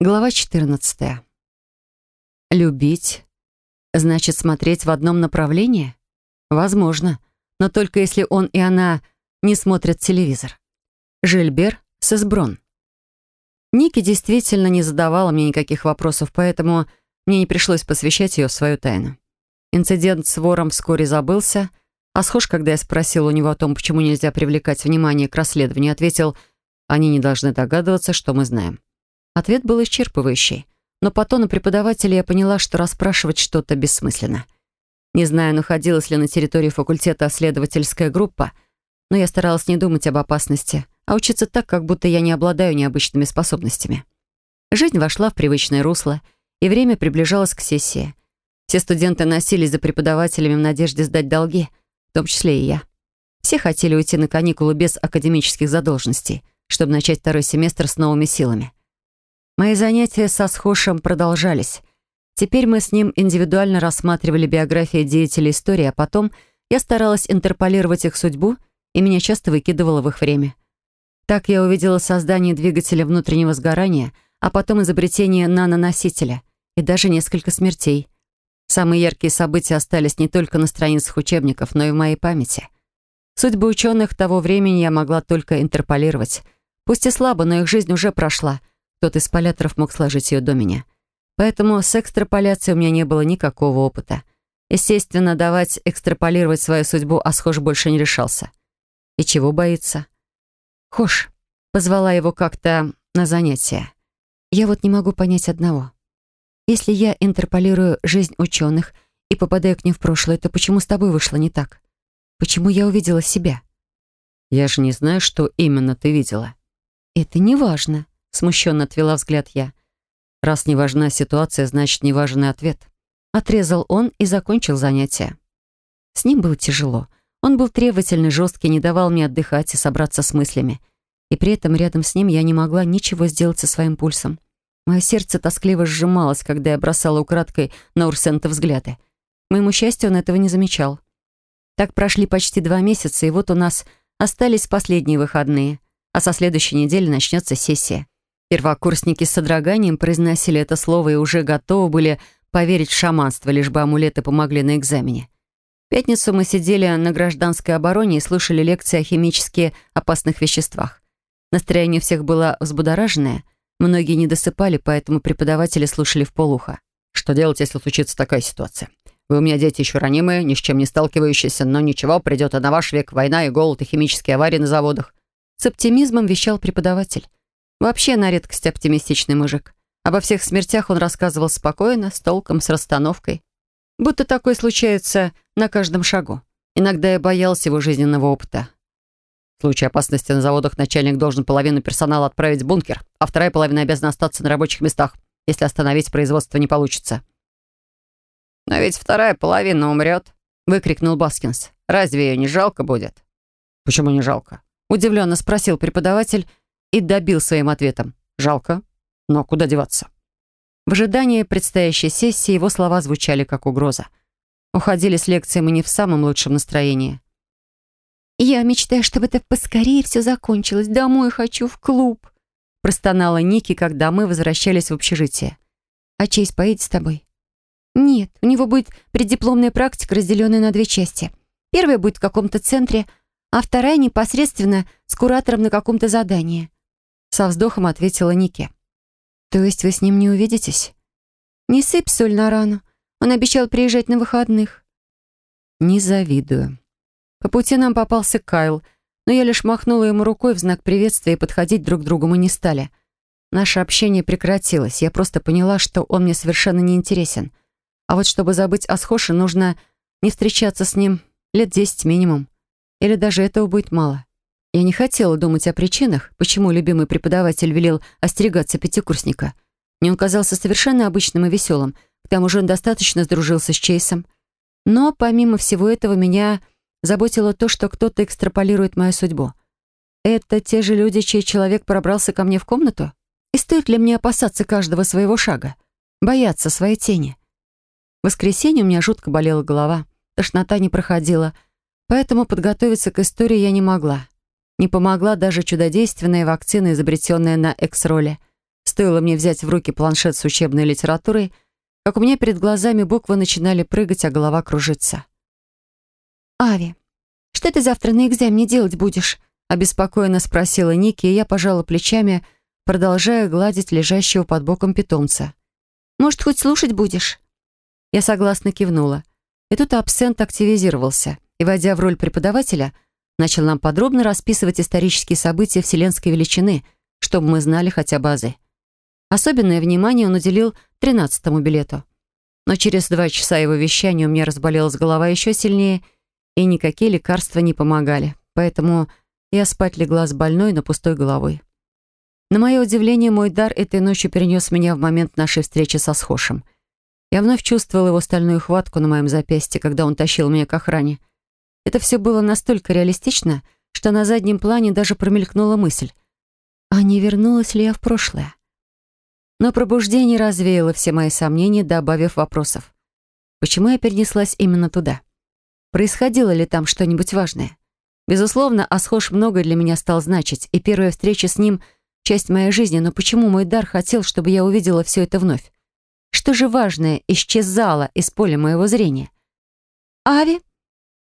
Глава 14. Любить значит смотреть в одном направлении? Возможно, но только если он и она не смотрят телевизор. Жильбер Сесброн. Ники действительно не задавала мне никаких вопросов, поэтому мне не пришлось посвящать ее в свою тайну. Инцидент с вором вскоре забылся, а схож, когда я спросил у него о том, почему нельзя привлекать внимание к расследованию, ответил, они не должны догадываться, что мы знаем. Ответ был исчерпывающий, но по тону преподавателя я поняла, что расспрашивать что-то бессмысленно. Не знаю, находилась ли на территории факультета следовательская группа, но я старалась не думать об опасности, а учиться так, как будто я не обладаю необычными способностями. Жизнь вошла в привычное русло, и время приближалось к сессии. Все студенты носились за преподавателями в надежде сдать долги, в том числе и я. Все хотели уйти на каникулы без академических задолженностей, чтобы начать второй семестр с новыми силами. Мои занятия со Схошем продолжались. Теперь мы с ним индивидуально рассматривали биографии деятелей истории, а потом я старалась интерполировать их судьбу, и меня часто выкидывало в их время. Так я увидела создание двигателя внутреннего сгорания, а потом изобретение наноносителя и даже несколько смертей. Самые яркие события остались не только на страницах учебников, но и в моей памяти. Судьбы ученых того времени я могла только интерполировать. Пусть и слабо, но их жизнь уже прошла — кто-то из поляторов мог сложить ее до меня. Поэтому с экстраполяцией у меня не было никакого опыта. Естественно, давать экстраполировать свою судьбу Асхош больше не решался. И чего боится? Хош, позвала его как-то на занятие. Я вот не могу понять одного. Если я интерполирую жизнь ученых и попадаю к ним в прошлое, то почему с тобой вышло не так? Почему я увидела себя? Я же не знаю, что именно ты видела. Это не важно. Смущенно отвела взгляд я. Раз не важна ситуация, значит, не важен ответ. Отрезал он и закончил занятие. С ним было тяжело. Он был требовательный, жесткий, не давал мне отдыхать и собраться с мыслями. И при этом рядом с ним я не могла ничего сделать со своим пульсом. Мое сердце тоскливо сжималось, когда я бросала украдкой на Урсента взгляды. К моему счастью, он этого не замечал. Так прошли почти два месяца, и вот у нас остались последние выходные, а со следующей недели начнется сессия. Первокурсники с содроганием произносили это слово и уже готовы были поверить в шаманство, лишь бы амулеты помогли на экзамене. В пятницу мы сидели на гражданской обороне и слушали лекции о химически опасных веществах. Настроение всех было взбудораженное. Многие не досыпали, поэтому преподаватели слушали в полухо. «Что делать, если случится такая ситуация? Вы у меня дети еще ранимые, ни с чем не сталкивающиеся, но ничего, придет и на ваш век война и голод, и химические аварии на заводах». С оптимизмом вещал преподаватель. Вообще на редкость оптимистичный мужик. Обо всех смертях он рассказывал спокойно, с толком, с расстановкой. Будто такое случается на каждом шагу. Иногда я боялся его жизненного опыта. В случае опасности на заводах начальник должен половину персонала отправить в бункер, а вторая половина обязана остаться на рабочих местах, если остановить производство не получится. «Но ведь вторая половина умрет», — выкрикнул Баскинс. «Разве ее не жалко будет?» «Почему не жалко?» — удивленно спросил преподаватель, и добил своим ответом. «Жалко, но куда деваться?» В ожидании предстоящей сессии его слова звучали как угроза. Уходили с лекции мы не в самом лучшем настроении. «Я мечтаю, чтобы это поскорее все закончилось. Домой хочу, в клуб», простонала Ники, когда мы возвращались в общежитие. «А Чейз поедет с тобой?» «Нет, у него будет преддипломная практика, разделенная на две части. Первая будет в каком-то центре, а вторая непосредственно с куратором на каком-то задании. Со вздохом ответила Ники. «То есть вы с ним не увидитесь?» «Не сыпь соль на рану. Он обещал приезжать на выходных». «Не завидую». По пути нам попался Кайл, но я лишь махнула ему рукой в знак приветствия, и подходить друг к другу мы не стали. Наше общение прекратилось. Я просто поняла, что он мне совершенно не интересен. А вот чтобы забыть о Схоше, нужно не встречаться с ним лет десять минимум. Или даже этого будет мало. Я не хотела думать о причинах, почему любимый преподаватель велел остерегаться пятикурсника. Мне он казался совершенно обычным и веселым, к тому же он достаточно сдружился с Чейсом. Но помимо всего этого меня заботило то, что кто-то экстраполирует мою судьбу. Это те же люди, чей человек пробрался ко мне в комнату? И стоит ли мне опасаться каждого своего шага? Бояться своей тени? В воскресенье у меня жутко болела голова, тошнота не проходила, поэтому подготовиться к истории я не могла. Не помогла даже чудодейственная вакцина, изобретенная на Экс-роле. стоило мне взять в руки планшет с учебной литературой, как у меня перед глазами буквы начинали прыгать, а голова кружиться. «Ави, что ты завтра на экзамене делать будешь?» обеспокоенно спросила Ники, и я пожала плечами, продолжая гладить лежащего под боком питомца. «Может, хоть слушать будешь?» Я согласно кивнула. И тут абсент активизировался, и, войдя в роль преподавателя, начал нам подробно расписывать исторические события вселенской величины, чтобы мы знали хотя бы азы. Особенное внимание он уделил тринадцатому билету. Но через два часа его вещания у меня разболелась голова еще сильнее, и никакие лекарства не помогали. Поэтому я спать легла с больной, но пустой головой. На мое удивление, мой дар этой ночью перенес меня в момент нашей встречи со Схошем. Я вновь чувствовала его стальную хватку на моем запястье, когда он тащил меня к охране. Это все было настолько реалистично, что на заднем плане даже промелькнула мысль. А не вернулась ли я в прошлое? Но пробуждение развеяло все мои сомнения, добавив вопросов. Почему я перенеслась именно туда? Происходило ли там что-нибудь важное? Безусловно, Асхош многое для меня стал значить, и первая встреча с ним — часть моей жизни, но почему мой дар хотел, чтобы я увидела все это вновь? Что же важное исчезало из поля моего зрения? «Ави,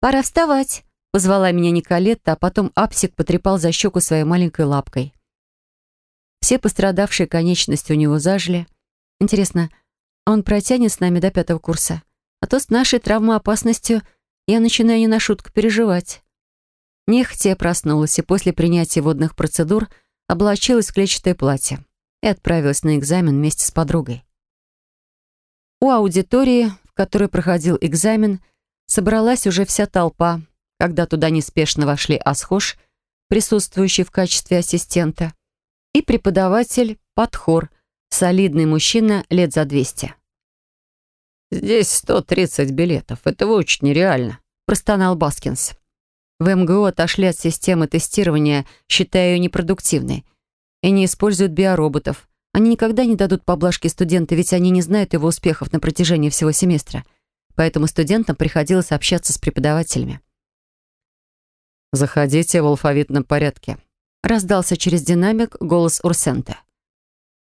пора вставать», — позвала меня Николетта, а потом Апсик потрепал за щеку своей маленькой лапкой. Все пострадавшие конечности у него зажили. Интересно, он протянет с нами до пятого курса? А то с нашей травмоопасностью я начинаю не на шутку переживать. Нехотя проснулась и после принятия водных процедур облачилась в клетчатое платье и отправилась на экзамен вместе с подругой. У аудитории, в которой проходил экзамен, собралась уже вся толпа, когда туда неспешно вошли Асхош, присутствующий в качестве ассистента, и преподаватель Подхор, солидный мужчина лет за 200. «Здесь 130 билетов. Это очень нереально», — простонал Баскинс. В МГУ отошли от системы тестирования, считая ее непродуктивной, и не используют биороботов. Они никогда не дадут поблажки студенту, ведь они не знают его успехов на протяжении всего семестра. Поэтому студентам приходилось общаться с преподавателями. «Заходите в алфавитном порядке», — раздался через динамик голос Урсента.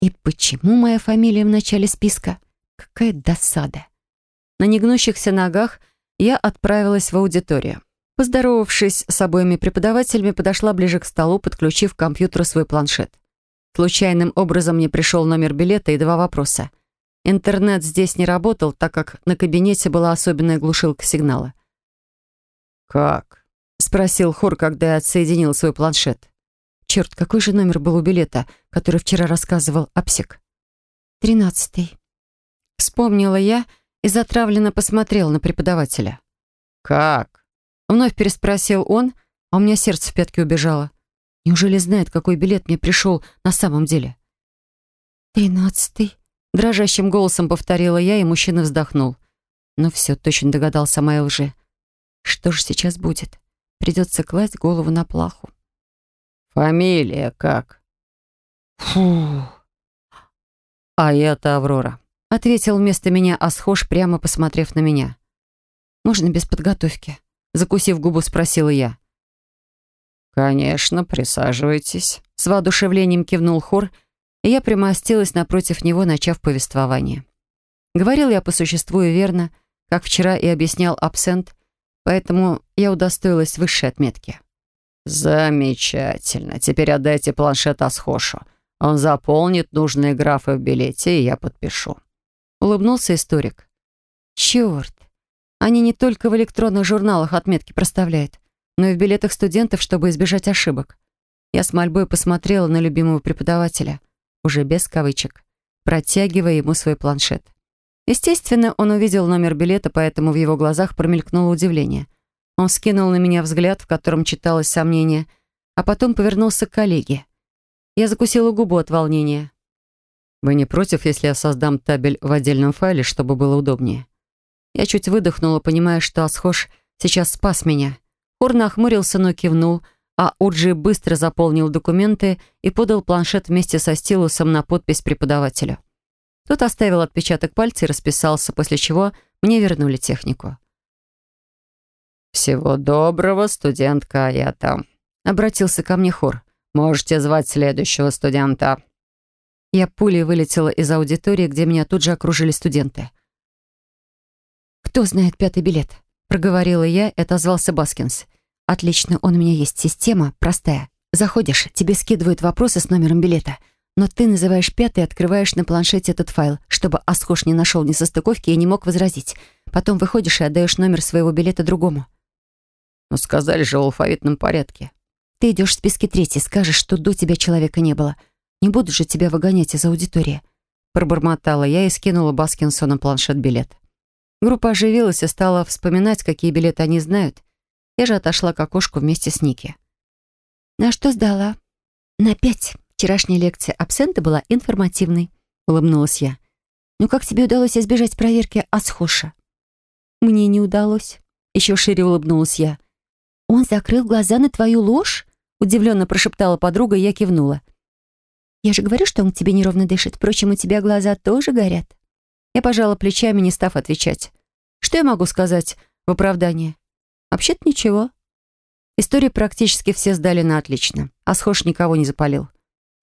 «И почему моя фамилия в начале списка? Какая досада!» На негнущихся ногах я отправилась в аудиторию. Поздоровавшись с обоими преподавателями, подошла ближе к столу, подключив к компьютеру свой планшет. Случайным образом мне пришел номер билета и два вопроса. Интернет здесь не работал, так как на кабинете была особенная глушилка сигнала. «Как?» — спросил Хор, когда я отсоединил свой планшет. «Черт, какой же номер был у билета, который вчера рассказывал Апсик?» «Тринадцатый». Вспомнила я и затравленно посмотрела на преподавателя. «Как?» Вновь переспросил он, а у меня сердце в пятки убежало. Неужели знает, какой билет мне пришел на самом деле? «Тринадцатый», — дрожащим голосом повторила я, и мужчина вздохнул. Ну все, точно догадался о моей лжи. Что же сейчас будет? Придется класть голову на плаху. «Фамилия как?» «Фу...» «А я-то Аврора», — ответил вместо меня Асхош, прямо посмотрев на меня. «Можно без подготовки?» Закусив губу, спросила я. «Конечно, присаживайтесь», — с воодушевлением кивнул хор, и я примостилась напротив него, начав повествование. Говорил я по существу и верно, как вчера и объяснял абсент, поэтому я удостоилась высшей отметки. «Замечательно. Теперь отдайте планшет Асхошу. Он заполнит нужные графы в билете, и я подпишу». Улыбнулся историк. «Черт! Они не только в электронных журналах отметки проставляют, но и в билетах студентов, чтобы избежать ошибок. Я с мольбой посмотрела на любимого преподавателя, уже без кавычек, протягивая ему свой планшет. Естественно, он увидел номер билета, поэтому в его глазах промелькнуло удивление. Он скинул на меня взгляд, в котором читалось сомнение, а потом повернулся к коллеге. Я закусила губу от волнения. «Вы не против, если я создам табель в отдельном файле, чтобы было удобнее?» Я чуть выдохнула, понимая, что Асхош сейчас спас меня. Хор нахмурился, но кивнул, а Уджи быстро заполнил документы и подал планшет вместе со стилусом на подпись преподавателю. Тот оставил отпечаток пальца и расписался, после чего мне вернули технику. «Всего доброго, студентка Аята», — обратился ко мне хор. «Можете звать следующего студента». Я пулей вылетела из аудитории, где меня тут же окружили студенты. «Кто знает пятый билет?» — проговорила я и отозвался Баскинс. «Отлично, он у меня есть. Система простая. Заходишь, тебе скидывают вопросы с номером билета, но ты называешь пятый и открываешь на планшете этот файл, чтобы Асхош не нашел несостыковки и не мог возразить. Потом выходишь и отдаешь номер своего билета другому». «Ну, сказали же в алфавитном порядке». «Ты идешь в списке третий, скажешь, что до тебя человека не было. Не буду же тебя выгонять из аудитории». Пробормотала я и скинула Баскинсу на планшет билет. Группа оживилась и стала вспоминать, какие билеты они знают. Я же отошла к окошку вместе с Ники. «На что сдала?» «На пять. Вчерашняя лекция абсента была информативной», — улыбнулась я. «Ну как тебе удалось избежать проверки Асхоша?» «Мне не удалось», — еще шире улыбнулась я. «Он закрыл глаза на твою ложь?» — удивленно прошептала подруга, и я кивнула. «Я же говорю, что он к тебе неровно дышит. Впрочем, у тебя глаза тоже горят». Я пожала плечами, не став отвечать. Что я могу сказать в оправдание? Вообще-то ничего. Истории практически все сдали на отлично, а схож никого не запалил.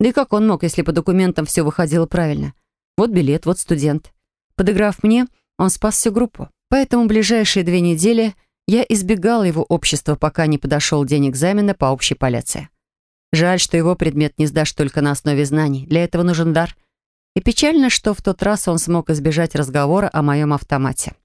Да и как он мог, если по документам все выходило правильно? Вот билет, вот студент. Подыграв мне, он спас всю группу. Поэтому ближайшие две недели я избегала его общества, пока не подошел день экзамена по общей поляции. Жаль, что его предмет не сдашь только на основе знаний. Для этого нужен дар. И печально, что в тот раз он смог избежать разговора о моем автомате.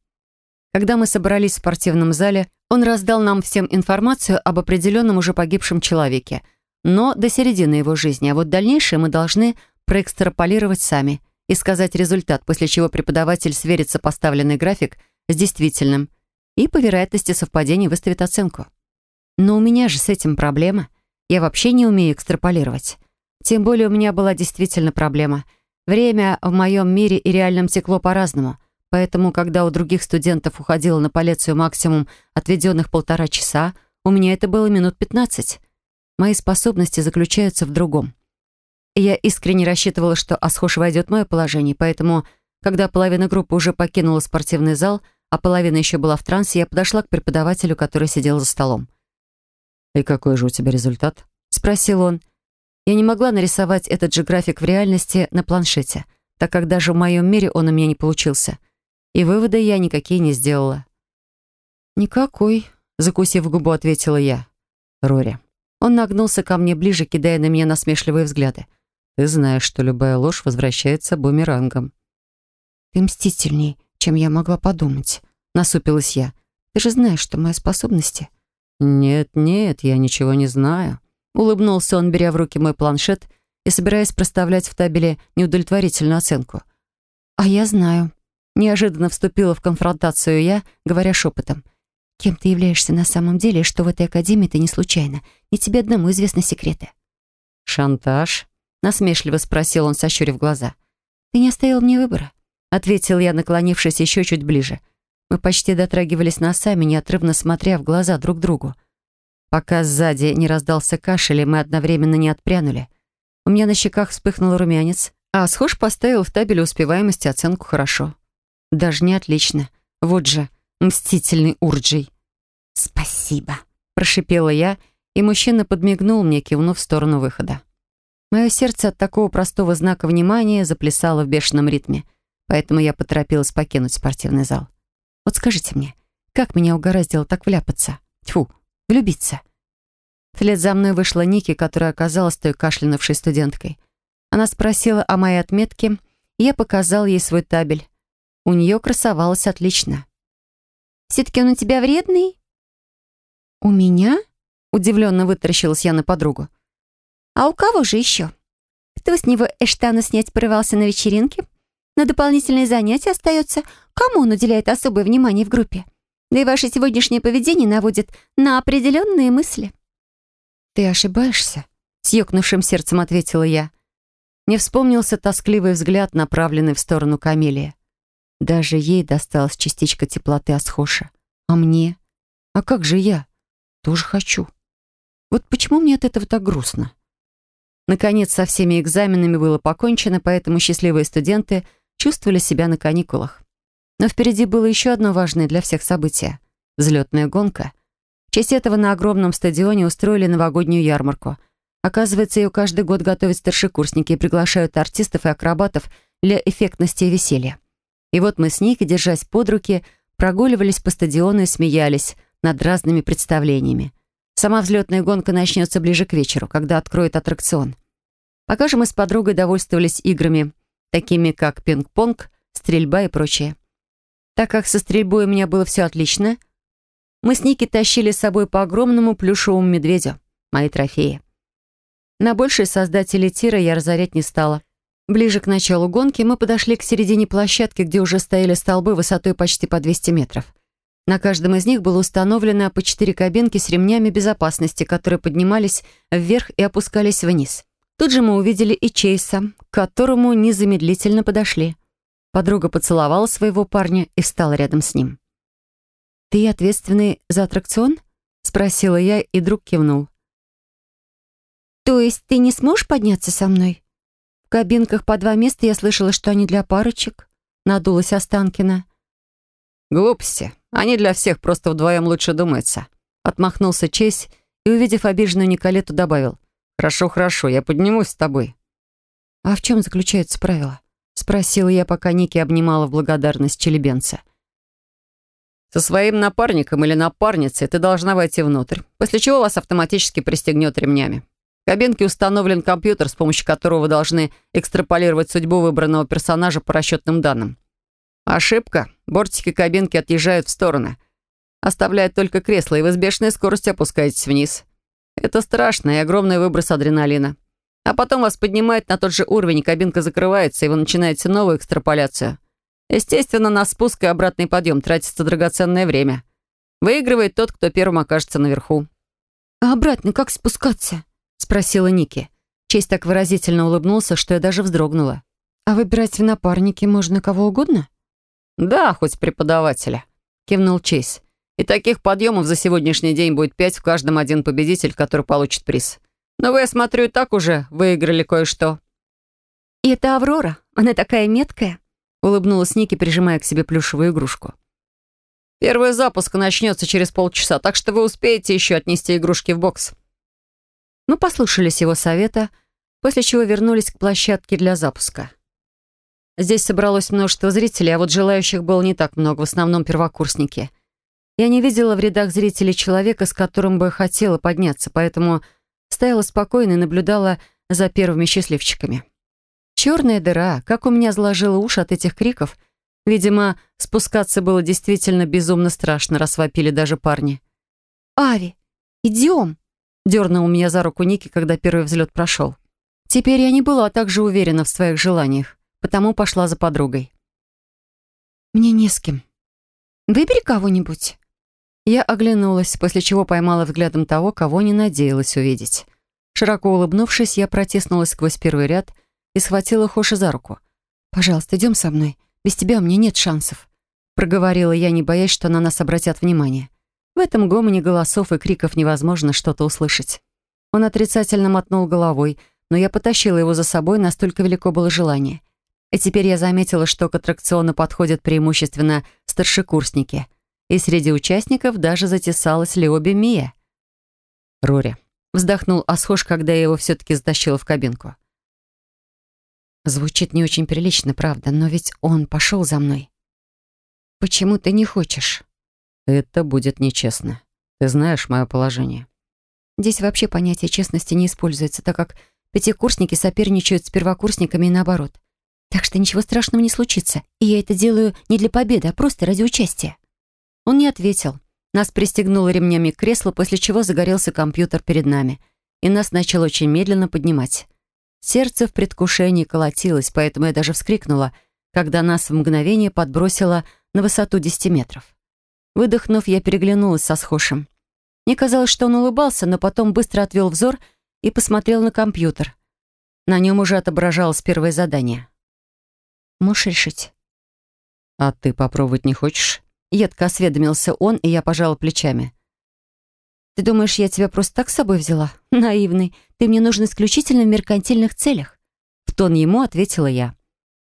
Когда мы собрались в спортивном зале, он раздал нам всем информацию об определенном уже погибшем человеке, но до середины его жизни, а вот дальнейшее мы должны проэкстраполировать сами и сказать результат, после чего преподаватель сверит сопоставленный график с действительным и по вероятности совпадения выставит оценку. Но у меня же с этим проблема. Я вообще не умею экстраполировать. Тем более у меня была действительно проблема — Время в моем мире и реальном текло по-разному, поэтому, когда у других студентов уходило на полецию максимум отведенных полтора часа, у меня это было минут пятнадцать. Мои способности заключаются в другом. я искренне рассчитывала, что Асхош войдет в мое положение, поэтому, когда половина группы уже покинула спортивный зал, а половина еще была в трансе, я подошла к преподавателю, который сидел за столом. «И какой же у тебя результат?» — спросил он. Я не могла нарисовать этот же график в реальности на планшете, так как даже в моем мире он у меня не получился. И выводы я никакие не сделала. «Никакой», — закусив губу, ответила я. «Рори». Он нагнулся ко мне ближе, кидая на меня насмешливые взгляды. «Ты знаешь, что любая ложь возвращается бумерангом». «Ты мстительней, чем я могла подумать», — насупилась я. «Ты же знаешь, что мои способности...» «Нет, нет, я ничего не знаю», Улыбнулся он, беря в руки мой планшет и собираясь проставлять в табеле неудовлетворительную оценку. «А я знаю». Неожиданно вступила в конфронтацию я, говоря шепотом. «Кем ты являешься на самом деле, и что в этой академии ты не случайно? Не тебе одному известны секреты». «Шантаж?» — насмешливо спросил он, сощурив глаза. «Ты не оставил мне выбора», — ответил я, наклонившись еще чуть ближе. Мы почти дотрагивались носами, неотрывно смотря в глаза друг другу пока сзади не раздался кашель, и мы одновременно не отпрянули. У меня на щеках вспыхнул румянец, а схож поставил в табеле успеваемости оценку хорошо. Даже не отлично. Вот же, мстительный Урджий. «Спасибо», — прошипела я, и мужчина подмигнул мне, кивнув в сторону выхода. Мое сердце от такого простого знака внимания заплясало в бешеном ритме, поэтому я поторопилась покинуть спортивный зал. Вот скажите мне, как меня угораздило так вляпаться? Тьфу, влюбиться. Вслед за мной вышла Ники, которая оказалась той кашлянувшей студенткой. Она спросила о моей отметке, и я показал ей свой табель. У нее красовалось отлично. «Все-таки он у тебя вредный?» «У меня?» — удивленно вытаращилась я на подругу. «А у кого же еще? Кто с него Эштана снять порывался на вечеринке? На дополнительные занятия остается? Кому он уделяет особое внимание в группе?» Да и ваше сегодняшнее поведение наводит на определенные мысли». «Ты ошибаешься?» — с сердцем ответила я. Мне вспомнился тоскливый взгляд, направленный в сторону Камелии. Даже ей досталась частичка теплоты Асхоша. А мне? А как же я? Тоже хочу. Вот почему мне от этого так грустно? Наконец, со всеми экзаменами было покончено, поэтому счастливые студенты чувствовали себя на каникулах. Но впереди было еще одно важное для всех событие — взлетная гонка. В честь этого на огромном стадионе устроили новогоднюю ярмарку. Оказывается, ее каждый год готовят старшекурсники и приглашают артистов и акробатов для эффектности и веселья. И вот мы с Ники, держась под руки, прогуливались по стадиону и смеялись над разными представлениями. Сама взлетная гонка начнется ближе к вечеру, когда откроют аттракцион. Пока же мы с подругой довольствовались играми, такими как пинг-понг, стрельба и прочее. Так как со стрельбой у меня было все отлично, мы с Ники тащили с собой по огромному плюшевому медведю, мои трофеи. На большие создатели тира я разорять не стала. Ближе к началу гонки мы подошли к середине площадки, где уже стояли столбы высотой почти по 200 метров. На каждом из них было установлено по четыре кабинки с ремнями безопасности, которые поднимались вверх и опускались вниз. Тут же мы увидели и Чейса, к которому незамедлительно подошли. Подруга поцеловала своего парня и встала рядом с ним. «Ты ответственный за аттракцион?» — спросила я, и друг кивнул. «То есть ты не сможешь подняться со мной?» «В кабинках по два места я слышала, что они для парочек», — надулась Останкина. «Глупости. Они для всех, просто вдвоем лучше думается», — отмахнулся Чейз и, увидев обиженную Николету, добавил. «Хорошо, хорошо, я поднимусь с тобой». «А в чем заключается правило?» — спросила я, пока Ники обнимала в благодарность челебенца. «Со своим напарником или напарницей ты должна войти внутрь, после чего вас автоматически пристегнет ремнями. В кабинке установлен компьютер, с помощью которого вы должны экстраполировать судьбу выбранного персонажа по расчетным данным. Ошибка. Бортики кабинки отъезжают в стороны. Оставляет только кресло, и вы с бешеной скоростью опускаетесь вниз. Это страшно и огромный выброс адреналина. А потом вас поднимает на тот же уровень, и кабинка закрывается, и вы начинаете новую экстраполяцию. Естественно, на спуск и обратный подъем тратится драгоценное время. Выигрывает тот, кто первым окажется наверху. «А обратно как спускаться?» — спросила Ники. Честь так выразительно улыбнулся, что я даже вздрогнула. «А выбирать в напарники можно кого угодно?» «Да, хоть преподавателя», — кивнул Чейз. «И таких подъемов за сегодняшний день будет пять, в каждом один победитель, который получит приз. Но вы, я смотрю, и так уже выиграли кое-что». «И это Аврора? Она такая меткая?» — улыбнулась Ники, прижимая к себе плюшевую игрушку. «Первый запуск начнется через полчаса, так что вы успеете еще отнести игрушки в бокс». Мы послушались его совета, после чего вернулись к площадке для запуска. Здесь собралось множество зрителей, а вот желающих было не так много, в основном первокурсники. Я не видела в рядах зрителей человека, с которым бы хотела подняться, поэтому стояла спокойно и наблюдала за первыми счастливчиками. Черная дыра, как у меня заложила уши от этих криков. Видимо, спускаться было действительно безумно страшно, раз даже парни. «Ави, идем!» — дернул меня за руку Ники, когда первый взлет прошел. Теперь я не была так же уверена в своих желаниях потому пошла за подругой. «Мне не с кем. Выбери кого-нибудь». Я оглянулась, после чего поймала взглядом того, кого не надеялась увидеть. Широко улыбнувшись, я протиснулась сквозь первый ряд и схватила Хоши за руку. «Пожалуйста, идем со мной. Без тебя у меня нет шансов», — проговорила я, не боясь, что на нас обратят внимание. В этом гомоне голосов и криков невозможно что-то услышать. Он отрицательно мотнул головой, но я потащила его за собой, настолько велико было желание. И теперь я заметила, что к аттракциону подходят преимущественно старшекурсники. И среди участников даже затесалась Леоби Мия. «Рори», — вздохнул Асхош, когда я его все-таки затащила в кабинку. Звучит не очень прилично, правда, но ведь он пошел за мной. «Почему ты не хочешь?» «Это будет нечестно. Ты знаешь мое положение». Здесь вообще понятие честности не используется, так как пятикурсники соперничают с первокурсниками и наоборот. Так что ничего страшного не случится. И я это делаю не для победы, а просто ради участия». Он не ответил. Нас пристегнуло ремнями к креслу, после чего загорелся компьютер перед нами. И нас начало очень медленно поднимать. Сердце в предвкушении колотилось, поэтому я даже вскрикнула, когда нас в мгновение подбросило на высоту 10 метров. Выдохнув, я переглянулась со схожим. Мне казалось, что он улыбался, но потом быстро отвел взор и посмотрел на компьютер. На нем уже отображалось первое задание. Можешь решить?» «А ты попробовать не хочешь?» Едко осведомился он, и я пожала плечами. «Ты думаешь, я тебя просто так с собой взяла? Наивный. Ты мне нужен исключительно в меркантильных целях». В тон ему ответила я.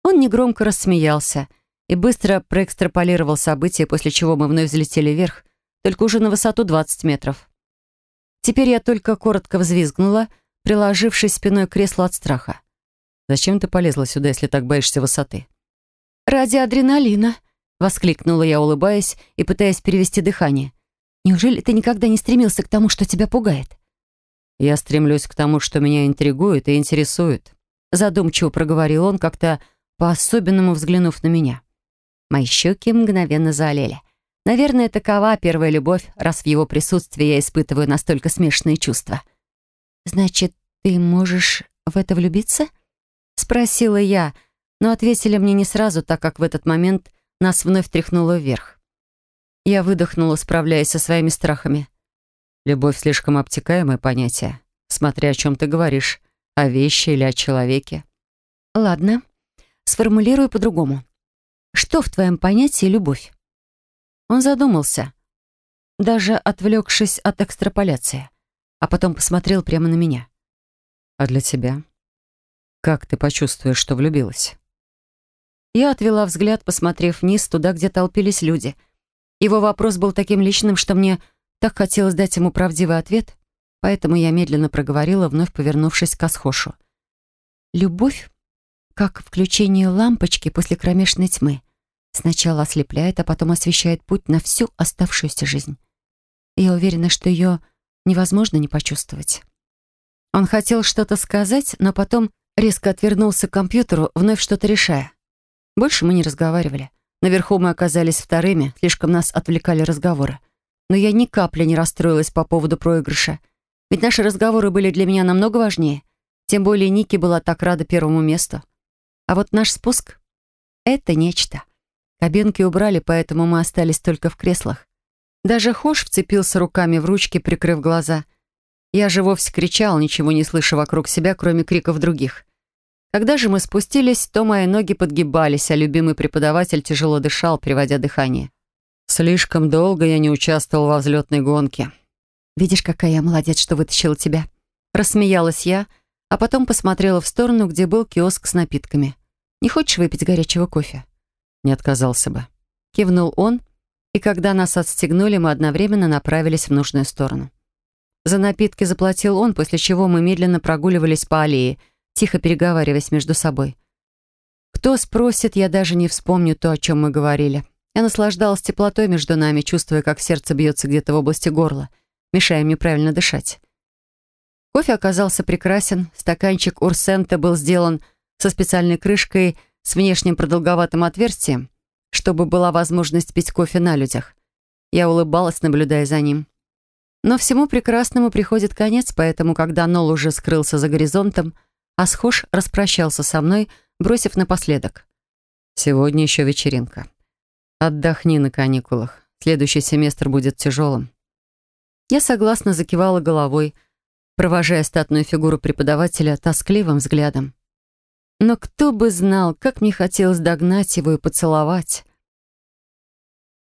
Он негромко рассмеялся и быстро проэкстраполировал события, после чего мы вновь взлетели вверх, только уже на высоту 20 метров. Теперь я только коротко взвизгнула, приложившись спиной к креслу от страха. «Зачем ты полезла сюда, если так боишься высоты?» «Ради адреналина», — воскликнула я, улыбаясь и пытаясь перевести дыхание. «Неужели ты никогда не стремился к тому, что тебя пугает?» «Я стремлюсь к тому, что меня интригует и интересует», — задумчиво проговорил он, как-то по-особенному взглянув на меня. Мои щеки мгновенно заолели. Наверное, такова первая любовь, раз в его присутствии я испытываю настолько смешанные чувства. «Значит, ты можешь в это влюбиться?» — спросила я, но ответили мне не сразу, так как в этот момент нас вновь тряхнуло вверх. Я выдохнула, справляясь со своими страхами. «Любовь слишком обтекаемое понятие, смотря о чем ты говоришь, о вещи или о человеке». «Ладно, сформулирую по-другому. Что в твоем понятии любовь?» Он задумался, даже отвлекшись от экстраполяции, а потом посмотрел прямо на меня. «А для тебя? Как ты почувствуешь, что влюбилась?» Я отвела взгляд, посмотрев вниз, туда, где толпились люди. Его вопрос был таким личным, что мне так хотелось дать ему правдивый ответ, поэтому я медленно проговорила, вновь повернувшись к Асхошу. «Любовь, как включение лампочки после кромешной тьмы, сначала ослепляет, а потом освещает путь на всю оставшуюся жизнь. Я уверена, что ее невозможно не почувствовать». Он хотел что-то сказать, но потом резко отвернулся к компьютеру, вновь что-то решая. Больше мы не разговаривали. Наверху мы оказались вторыми, слишком нас отвлекали разговоры. Но я ни капли не расстроилась по поводу проигрыша. Ведь наши разговоры были для меня намного важнее. Тем более Ники была так рада первому месту. А вот наш спуск — это нечто. Кабинки убрали, поэтому мы остались только в креслах. Даже Хош вцепился руками в ручки, прикрыв глаза. Я же вовсе кричал, ничего не слыша вокруг себя, кроме криков других. Когда же мы спустились, то мои ноги подгибались, а любимый преподаватель тяжело дышал, приводя дыхание. «Слишком долго я не участвовал во взлетной гонке». «Видишь, какая я молодец, что вытащила тебя». Рассмеялась я, а потом посмотрела в сторону, где был киоск с напитками. «Не хочешь выпить горячего кофе?» Не отказался бы. Кивнул он, и когда нас отстегнули, мы одновременно направились в нужную сторону. За напитки заплатил он, после чего мы медленно прогуливались по аллее — тихо переговариваясь между собой. Кто спросит, я даже не вспомню то, о чем мы говорили. Я наслаждалась теплотой между нами, чувствуя, как сердце бьется где-то в области горла, мешая мне правильно дышать. Кофе оказался прекрасен, стаканчик Урсента был сделан со специальной крышкой с внешним продолговатым отверстием, чтобы была возможность пить кофе на людях. Я улыбалась, наблюдая за ним. Но всему прекрасному приходит конец, поэтому, когда Нол уже скрылся за горизонтом, Асхош распрощался со мной, бросив напоследок. «Сегодня еще вечеринка. Отдохни на каникулах. Следующий семестр будет тяжелым». Я согласно закивала головой, провожая статную фигуру преподавателя тоскливым взглядом. Но кто бы знал, как мне хотелось догнать его и поцеловать.